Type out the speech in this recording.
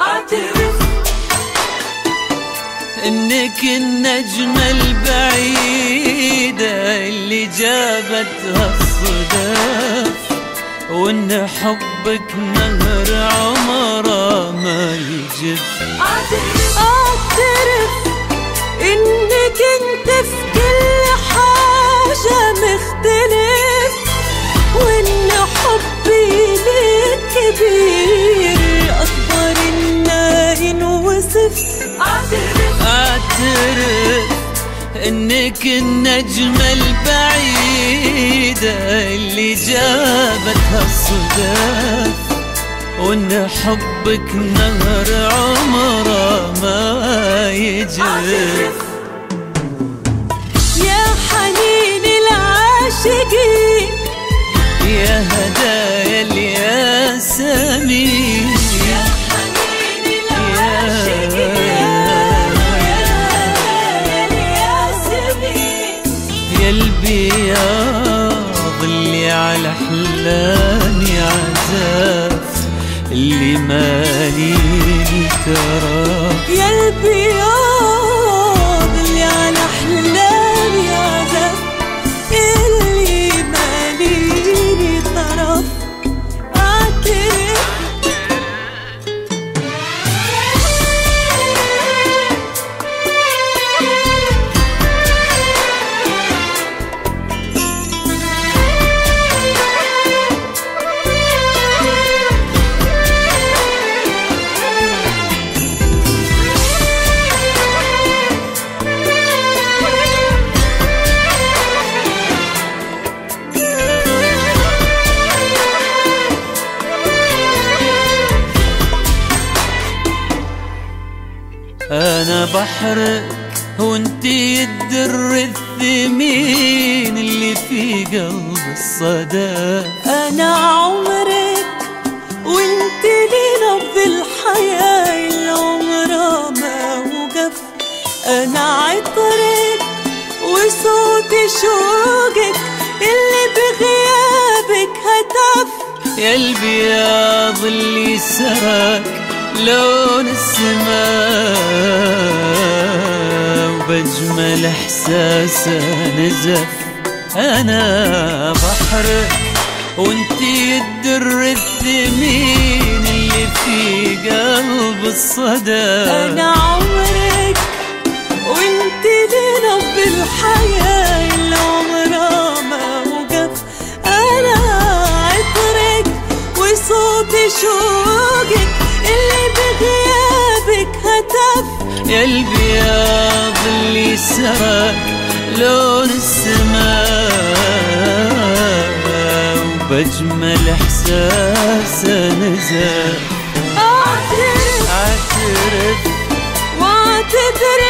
اعترف إنك النجمة البعيدة اللي جابتها الصدف وإن حبك نهر عمره ما يجف. أعترف إنك النجمة البعيدة اللي جابتها الصدف وإن حبك نهر عمره ما يجف يا حنين العاشقين يا هدايا يا اللي على احلامي عزاف اللي ماليني ترى يا أنا بحرك وانتي الدر الثمين اللي في قلب الصدى. أنا عمرك وانت لي نبض الحياة اللي عمرها ما وقف. أنا عطرك وصوت شوقك اللي بغيابك هتف. يا البياض اللي سراك لون السماء وبجمل احساسه نزف. أنا بحرك وانتي الدر الثمين اللي في قلب الصدى. أنا عمرك وأنت لي نبض البياض اللي سرق لون السماء وبجمل إحساس نزل أعترف أعترف. واعتذر